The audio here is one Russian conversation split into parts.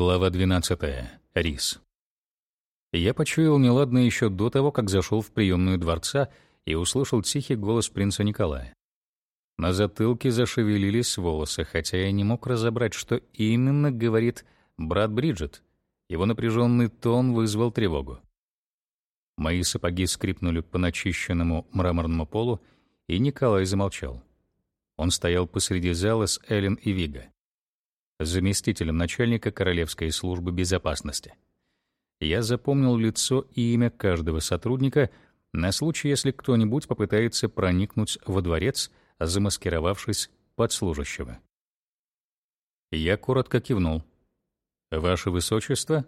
Глава 12. Рис. Я почуял неладное еще до того, как зашел в приемную дворца и услышал тихий голос принца Николая. На затылке зашевелились волосы, хотя я не мог разобрать, что именно говорит брат Бриджит. Его напряженный тон вызвал тревогу. Мои сапоги скрипнули по начищенному мраморному полу, и Николай замолчал. Он стоял посреди зала с Эллен и Вига заместителем начальника Королевской службы безопасности. Я запомнил лицо и имя каждого сотрудника на случай, если кто-нибудь попытается проникнуть во дворец, замаскировавшись под служащего. Я коротко кивнул. «Ваше Высочество?»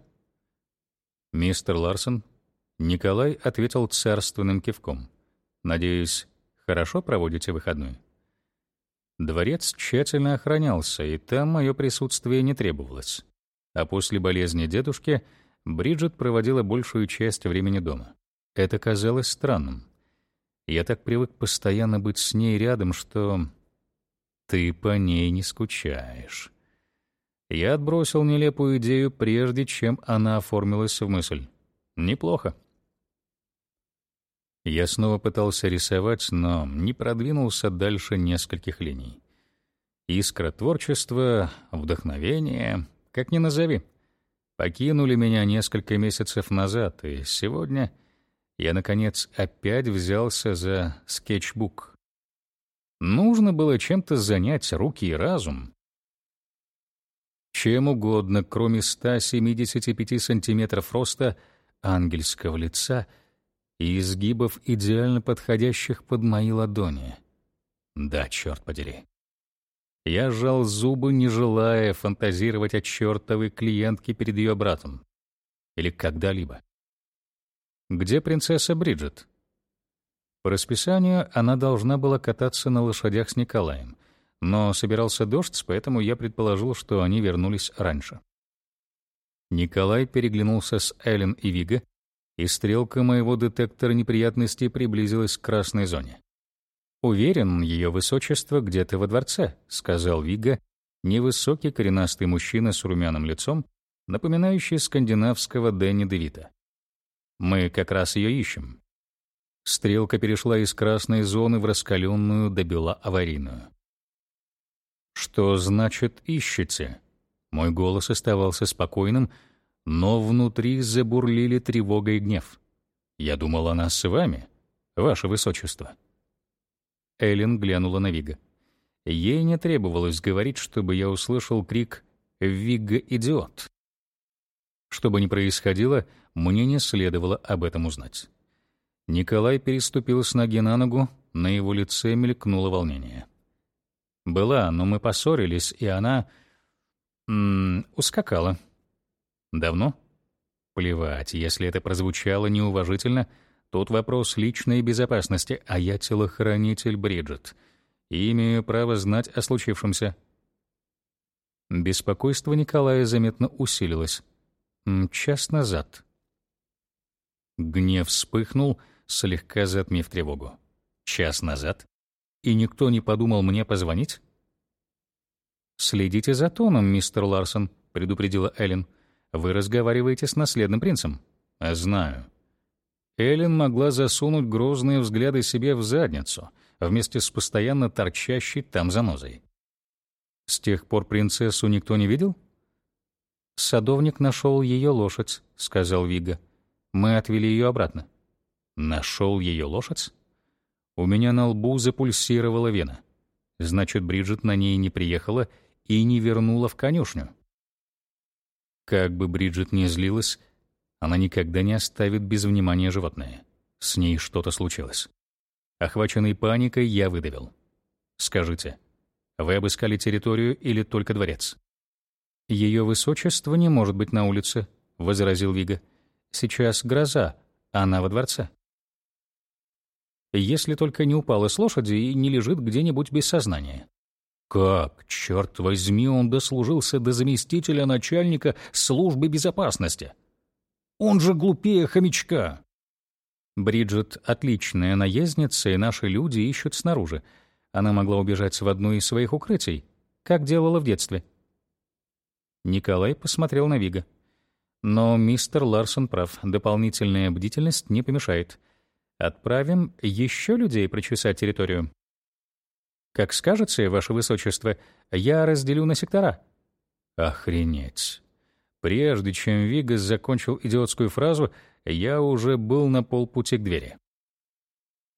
«Мистер Ларсон?» Николай ответил царственным кивком. «Надеюсь, хорошо проводите выходной?» Дворец тщательно охранялся, и там мое присутствие не требовалось. А после болезни дедушки Бриджит проводила большую часть времени дома. Это казалось странным. Я так привык постоянно быть с ней рядом, что ты по ней не скучаешь. Я отбросил нелепую идею, прежде чем она оформилась в мысль. Неплохо. Я снова пытался рисовать, но не продвинулся дальше нескольких линий. Искра творчества, вдохновение, как ни назови, покинули меня несколько месяцев назад, и сегодня я, наконец, опять взялся за скетчбук. Нужно было чем-то занять руки и разум. Чем угодно, кроме 175 сантиметров роста ангельского лица — и изгибов, идеально подходящих под мои ладони. Да, черт подери. Я сжал зубы, не желая фантазировать о чертовой клиентке перед ее братом. Или когда-либо. Где принцесса Бриджит? По расписанию она должна была кататься на лошадях с Николаем, но собирался дождь, поэтому я предположил, что они вернулись раньше. Николай переглянулся с Эллен и Вига, и стрелка моего детектора неприятностей приблизилась к красной зоне. «Уверен, ее высочество где-то во дворце», — сказал Вига, невысокий коренастый мужчина с румяным лицом, напоминающий скандинавского Дэнни Девита. «Мы как раз ее ищем». Стрелка перешла из красной зоны в раскаленную до бела аварийную. «Что значит ищете?» Мой голос оставался спокойным, но внутри забурлили тревога и гнев. «Я думал о нас с вами, ваше высочество». Эллен глянула на Вига. Ей не требовалось говорить, чтобы я услышал крик «Вига, идиот!». Что бы ни происходило, мне не следовало об этом узнать. Николай переступил с ноги на ногу, на его лице мелькнуло волнение. «Была, но мы поссорились, и она... Ускакала». Давно? Плевать, если это прозвучало неуважительно, тут вопрос личной безопасности, а я телохранитель Бриджит и имею право знать о случившемся. Беспокойство Николая заметно усилилось. Час назад. Гнев вспыхнул, слегка затмив тревогу. Час назад? И никто не подумал мне позвонить? «Следите за тоном, мистер Ларсон», — предупредила Эллен. Вы разговариваете с наследным принцем? Знаю. Эллен могла засунуть грозные взгляды себе в задницу, вместе с постоянно торчащей там занозой. С тех пор принцессу никто не видел? Садовник нашел ее лошадь, сказал Вига. Мы отвели ее обратно. Нашел ее лошадь? У меня на лбу запульсировала вена. Значит, Бриджит на ней не приехала и не вернула в конюшню. Как бы Бриджит ни злилась, она никогда не оставит без внимания животное. С ней что-то случилось. Охваченный паникой, я выдавил. «Скажите, вы обыскали территорию или только дворец?» «Ее высочество не может быть на улице», — возразил Вига. «Сейчас гроза, она во дворце». «Если только не упала с лошади и не лежит где-нибудь без сознания». Как, черт возьми, он дослужился до заместителя начальника службы безопасности? Он же глупее хомячка. Бриджит — отличная наездница, и наши люди ищут снаружи. Она могла убежать в одно из своих укрытий, как делала в детстве. Николай посмотрел на Вига. Но мистер Ларсон прав, дополнительная бдительность не помешает. Отправим еще людей прочесать территорию. Как скажете, ваше высочество, я разделю на сектора. Охренеть. Прежде чем Вигас закончил идиотскую фразу, я уже был на полпути к двери.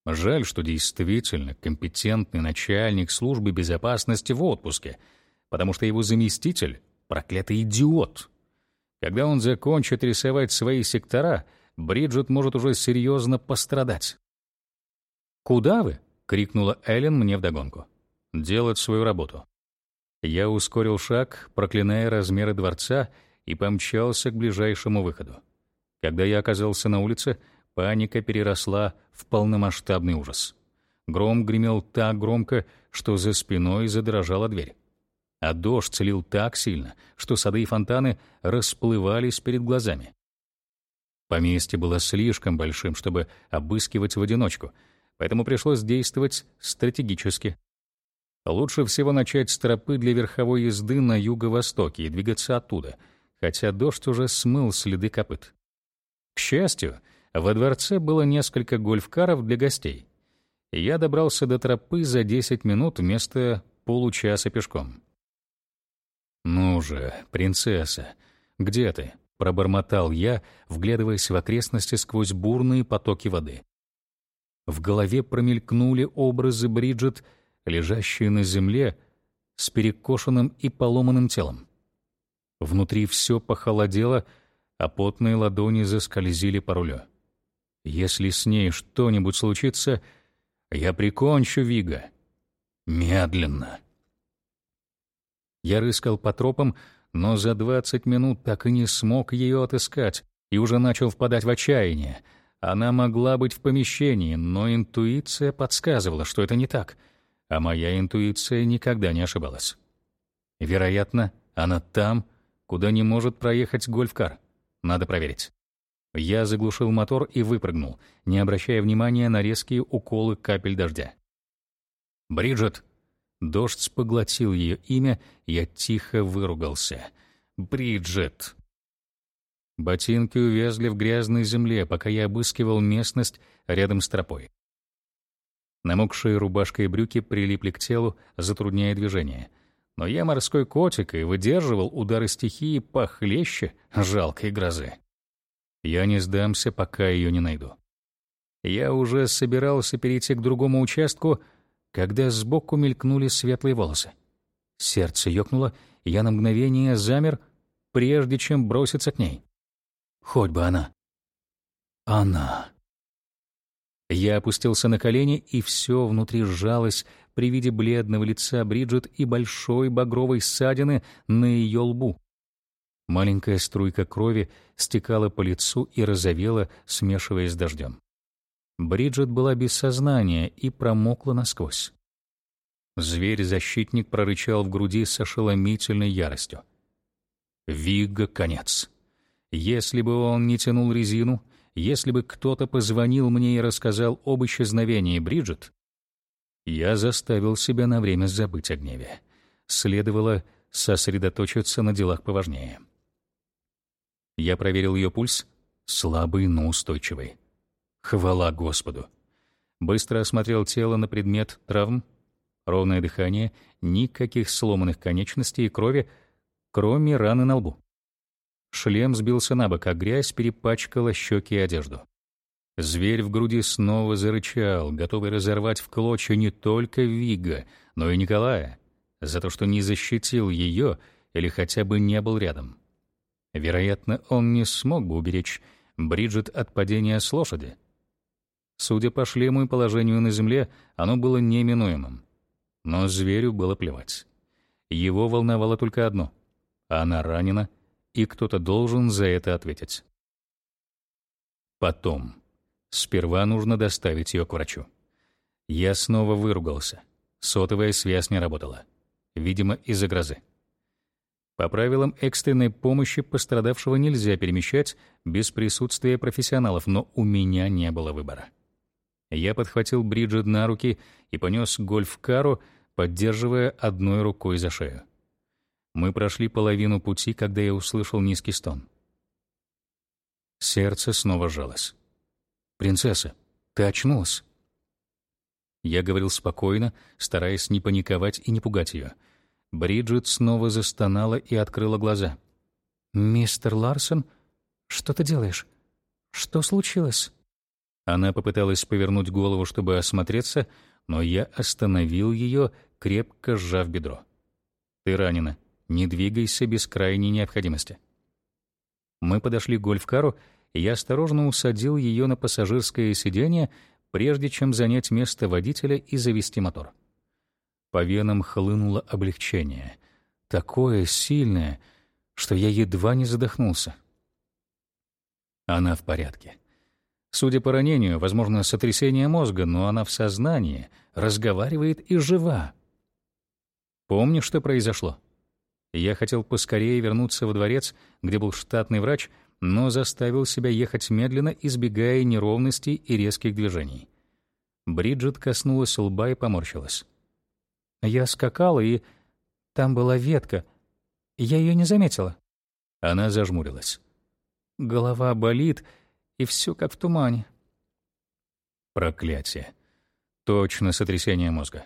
Жаль, что действительно компетентный начальник службы безопасности в отпуске, потому что его заместитель — проклятый идиот. Когда он закончит рисовать свои сектора, Бриджит может уже серьезно пострадать. «Куда вы?» — крикнула Эллен мне вдогонку. «Делать свою работу». Я ускорил шаг, проклиная размеры дворца, и помчался к ближайшему выходу. Когда я оказался на улице, паника переросла в полномасштабный ужас. Гром гремел так громко, что за спиной задрожала дверь а дождь целил так сильно, что сады и фонтаны расплывались перед глазами. Поместье было слишком большим, чтобы обыскивать в одиночку, поэтому пришлось действовать стратегически. Лучше всего начать с тропы для верховой езды на юго-востоке и двигаться оттуда, хотя дождь уже смыл следы копыт. К счастью, во дворце было несколько гольфкаров для гостей. я добрался до тропы за 10 минут вместо получаса пешком. «Ну же, принцесса, где ты?» — пробормотал я, вглядываясь в окрестности сквозь бурные потоки воды. В голове промелькнули образы Бриджит, лежащие на земле с перекошенным и поломанным телом. Внутри все похолодело, а потные ладони заскользили по рулю. Если с ней что-нибудь случится, я прикончу Вига. Медленно. Я рыскал по тропам, но за 20 минут так и не смог ее отыскать и уже начал впадать в отчаяние. Она могла быть в помещении, но интуиция подсказывала, что это не так, а моя интуиция никогда не ошибалась. Вероятно, она там, куда не может проехать гольфкар. Надо проверить. Я заглушил мотор и выпрыгнул, не обращая внимания на резкие уколы капель дождя. «Бриджит!» Дождь поглотил ее имя, я тихо выругался. «Бриджит!» Ботинки увязли в грязной земле, пока я обыскивал местность рядом с тропой. Намокшие рубашка и брюки прилипли к телу, затрудняя движение. Но я морской котик и выдерживал удары стихии похлеще жалкой грозы. Я не сдамся, пока ее не найду. Я уже собирался перейти к другому участку, когда сбоку мелькнули светлые волосы. Сердце ёкнуло, я на мгновение замер, прежде чем броситься к ней. Хоть бы она. Она. Я опустился на колени, и все внутри сжалось при виде бледного лица Бриджит и большой багровой ссадины на ее лбу. Маленькая струйка крови стекала по лицу и розовела, смешиваясь с дождем. Бриджит была без сознания и промокла насквозь. Зверь-защитник прорычал в груди с ошеломительной яростью. Вигга конец. Если бы он не тянул резину, если бы кто-то позвонил мне и рассказал об исчезновении Бриджит, я заставил себя на время забыть о гневе. Следовало сосредоточиться на делах поважнее. Я проверил ее пульс, слабый, но устойчивый. Хвала Господу. Быстро осмотрел тело на предмет травм. Ровное дыхание, никаких сломанных конечностей и крови, кроме раны на лбу. Шлем сбился на бок, а грязь перепачкала щеки и одежду. Зверь в груди снова зарычал, готовый разорвать в клочья не только Вига, но и Николая, за то, что не защитил ее или хотя бы не был рядом. Вероятно, он не смог бы уберечь Бриджит от падения с лошади, Судя по шлему и положению на земле, оно было неминуемым. Но зверю было плевать. Его волновало только одно — она ранена, и кто-то должен за это ответить. Потом. Сперва нужно доставить ее к врачу. Я снова выругался. Сотовая связь не работала. Видимо, из-за грозы. По правилам экстренной помощи пострадавшего нельзя перемещать без присутствия профессионалов, но у меня не было выбора. Я подхватил Бриджит на руки и понес гольф-кару, поддерживая одной рукой за шею. Мы прошли половину пути, когда я услышал низкий стон. Сердце снова сжалось. «Принцесса, ты очнулась?» Я говорил спокойно, стараясь не паниковать и не пугать ее. Бриджит снова застонала и открыла глаза. «Мистер Ларсон, что ты делаешь? Что случилось?» Она попыталась повернуть голову, чтобы осмотреться, но я остановил ее, крепко сжав бедро. «Ты ранена. Не двигайся без крайней необходимости». Мы подошли к гольф-кару, и я осторожно усадил ее на пассажирское сиденье, прежде чем занять место водителя и завести мотор. По венам хлынуло облегчение, такое сильное, что я едва не задохнулся. Она в порядке. Судя по ранению, возможно, сотрясение мозга, но она в сознании, разговаривает и жива. Помнишь, что произошло? Я хотел поскорее вернуться во дворец, где был штатный врач, но заставил себя ехать медленно, избегая неровностей и резких движений. Бриджит коснулась лба и поморщилась. Я скакала, и там была ветка. Я ее не заметила. Она зажмурилась. Голова болит, и все как в тумане. Проклятие. Точно сотрясение мозга.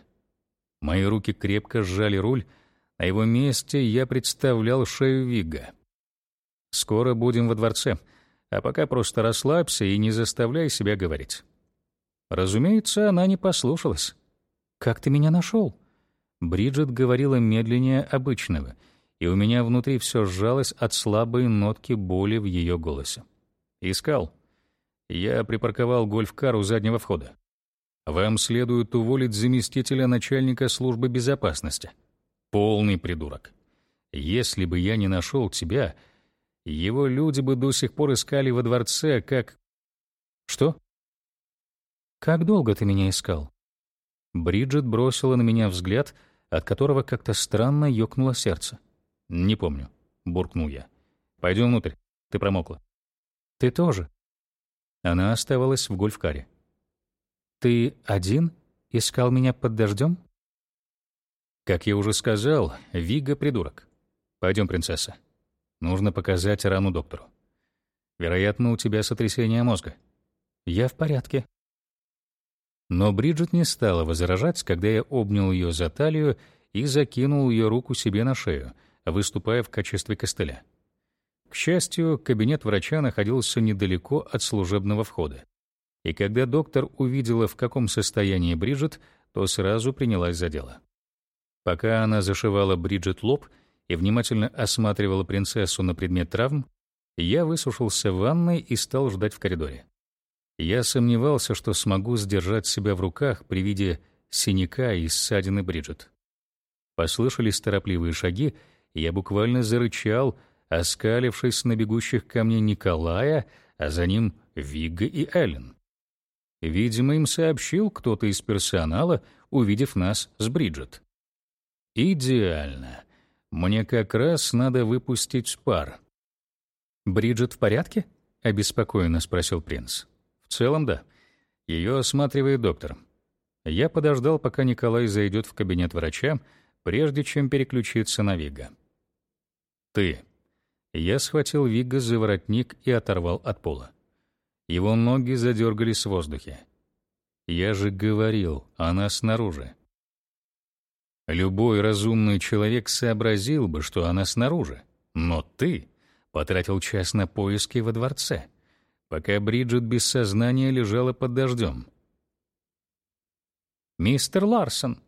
Мои руки крепко сжали руль, на его месте я представлял шею Вигга. «Скоро будем во дворце, а пока просто расслабься и не заставляй себя говорить». Разумеется, она не послушалась. «Как ты меня нашел?» Бриджит говорила медленнее обычного, и у меня внутри все сжалось от слабой нотки боли в ее голосе. «Искал. Я припарковал гольф-кар у заднего входа. Вам следует уволить заместителя начальника службы безопасности». Полный придурок. Если бы я не нашел тебя, его люди бы до сих пор искали во дворце, как... Что? Как долго ты меня искал? Бриджит бросила на меня взгляд, от которого как-то странно ёкнуло сердце. «Не помню», — буркнул я. «Пойдем внутрь. Ты промокла». «Ты тоже». Она оставалась в гольфкаре. «Ты один искал меня под дождем?» Как я уже сказал, Вига — придурок. Пойдем, принцесса. Нужно показать рану доктору. Вероятно, у тебя сотрясение мозга. Я в порядке. Но Бриджит не стала возражать, когда я обнял ее за талию и закинул ее руку себе на шею, выступая в качестве костыля. К счастью, кабинет врача находился недалеко от служебного входа. И когда доктор увидела, в каком состоянии Бриджит, то сразу принялась за дело. Пока она зашивала Бриджит лоб и внимательно осматривала принцессу на предмет травм, я высушился в ванной и стал ждать в коридоре. Я сомневался, что смогу сдержать себя в руках при виде синяка и ссадины Бриджит. Послышались торопливые шаги, и я буквально зарычал, оскалившись на бегущих ко мне Николая, а за ним Вигга и Эллен. Видимо, им сообщил кто-то из персонала, увидев нас с Бриджит. Идеально. Мне как раз надо выпустить пар. Бриджит в порядке? обеспокоенно спросил принц. В целом, да. Ее осматривает доктор. Я подождал, пока Николай зайдет в кабинет врача, прежде чем переключиться на Вига. Ты. Я схватил Вига за воротник и оторвал от пола. Его ноги задергались в воздухе. Я же говорил, она снаружи. Любой разумный человек сообразил бы, что она снаружи. Но ты потратил час на поиски во дворце, пока Бриджит без сознания лежала под дождем. «Мистер Ларсон!»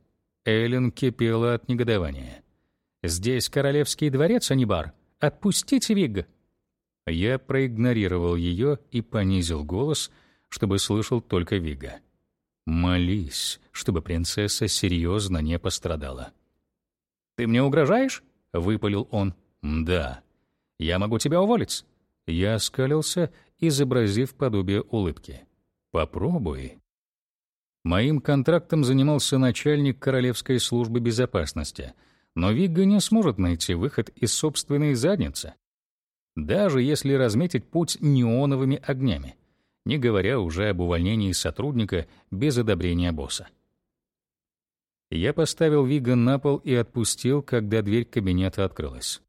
Эллен кипела от негодования. «Здесь королевский дворец, а не бар. Отпустите Вигга!» Я проигнорировал ее и понизил голос, чтобы слышал только Вига. Молись, чтобы принцесса серьезно не пострадала. «Ты мне угрожаешь?» — выпалил он. «Да. Я могу тебя уволить». Я оскалился, изобразив подобие улыбки. «Попробуй». Моим контрактом занимался начальник Королевской службы безопасности, но Вигга не сможет найти выход из собственной задницы, даже если разметить путь неоновыми огнями не говоря уже об увольнении сотрудника без одобрения босса. Я поставил Вига на пол и отпустил, когда дверь кабинета открылась.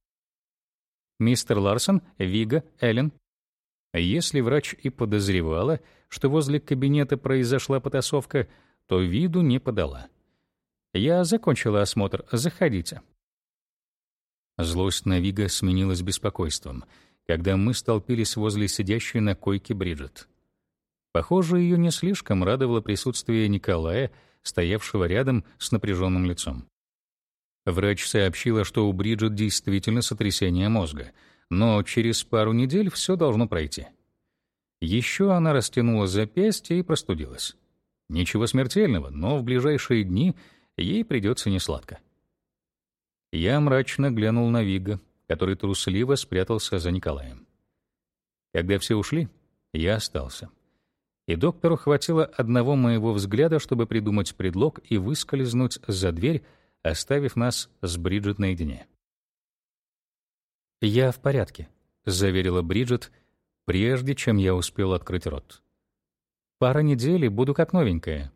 «Мистер Ларсон, Вига, Эллен». Если врач и подозревала, что возле кабинета произошла потасовка, то виду не подала. «Я закончила осмотр. Заходите». Злость на Вига сменилась беспокойством, когда мы столпились возле сидящей на койке Бриджит. Похоже, ее не слишком радовало присутствие Николая, стоявшего рядом с напряженным лицом. Врач сообщила, что у Бриджит действительно сотрясение мозга, но через пару недель все должно пройти. Еще она растянула запястье и простудилась. Ничего смертельного, но в ближайшие дни ей придется несладко. Я мрачно глянул на Вига, который трусливо спрятался за Николаем. Когда все ушли, я остался. И доктору хватило одного моего взгляда, чтобы придумать предлог и выскользнуть за дверь, оставив нас с Бриджит наедине. «Я в порядке», — заверила Бриджит, прежде чем я успел открыть рот. «Пара недель и буду как новенькая».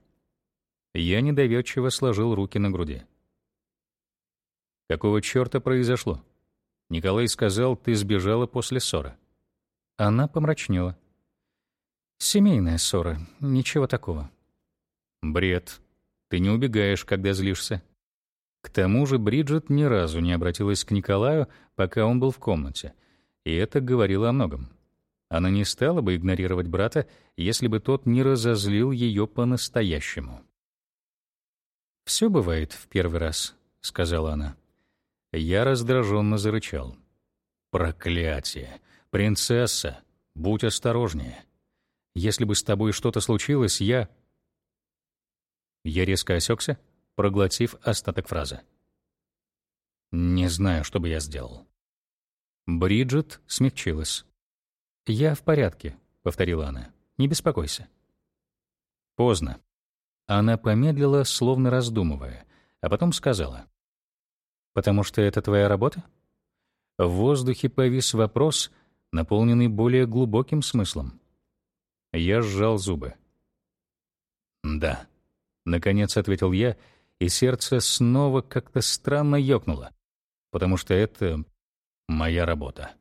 Я недоверчиво сложил руки на груди. Какого черта произошло? Николай сказал, ты сбежала после ссоры. Она помрачнела. Семейная ссора, ничего такого. Бред. Ты не убегаешь, когда злишься. К тому же Бриджит ни разу не обратилась к Николаю, пока он был в комнате, и это говорило о многом. Она не стала бы игнорировать брата, если бы тот не разозлил ее по-настоящему. «Все бывает в первый раз», — сказала она. Я раздраженно зарычал. «Проклятие! Принцесса! Будь осторожнее! Если бы с тобой что-то случилось, я...» Я резко осекся, проглотив остаток фразы. «Не знаю, что бы я сделал». Бриджит смягчилась. «Я в порядке», — повторила она. «Не беспокойся». Поздно. Она помедлила, словно раздумывая, а потом сказала. Потому что это твоя работа? В воздухе повис вопрос, наполненный более глубоким смыслом. Я сжал зубы. «Да», — наконец ответил я, и сердце снова как-то странно ёкнуло, потому что это моя работа.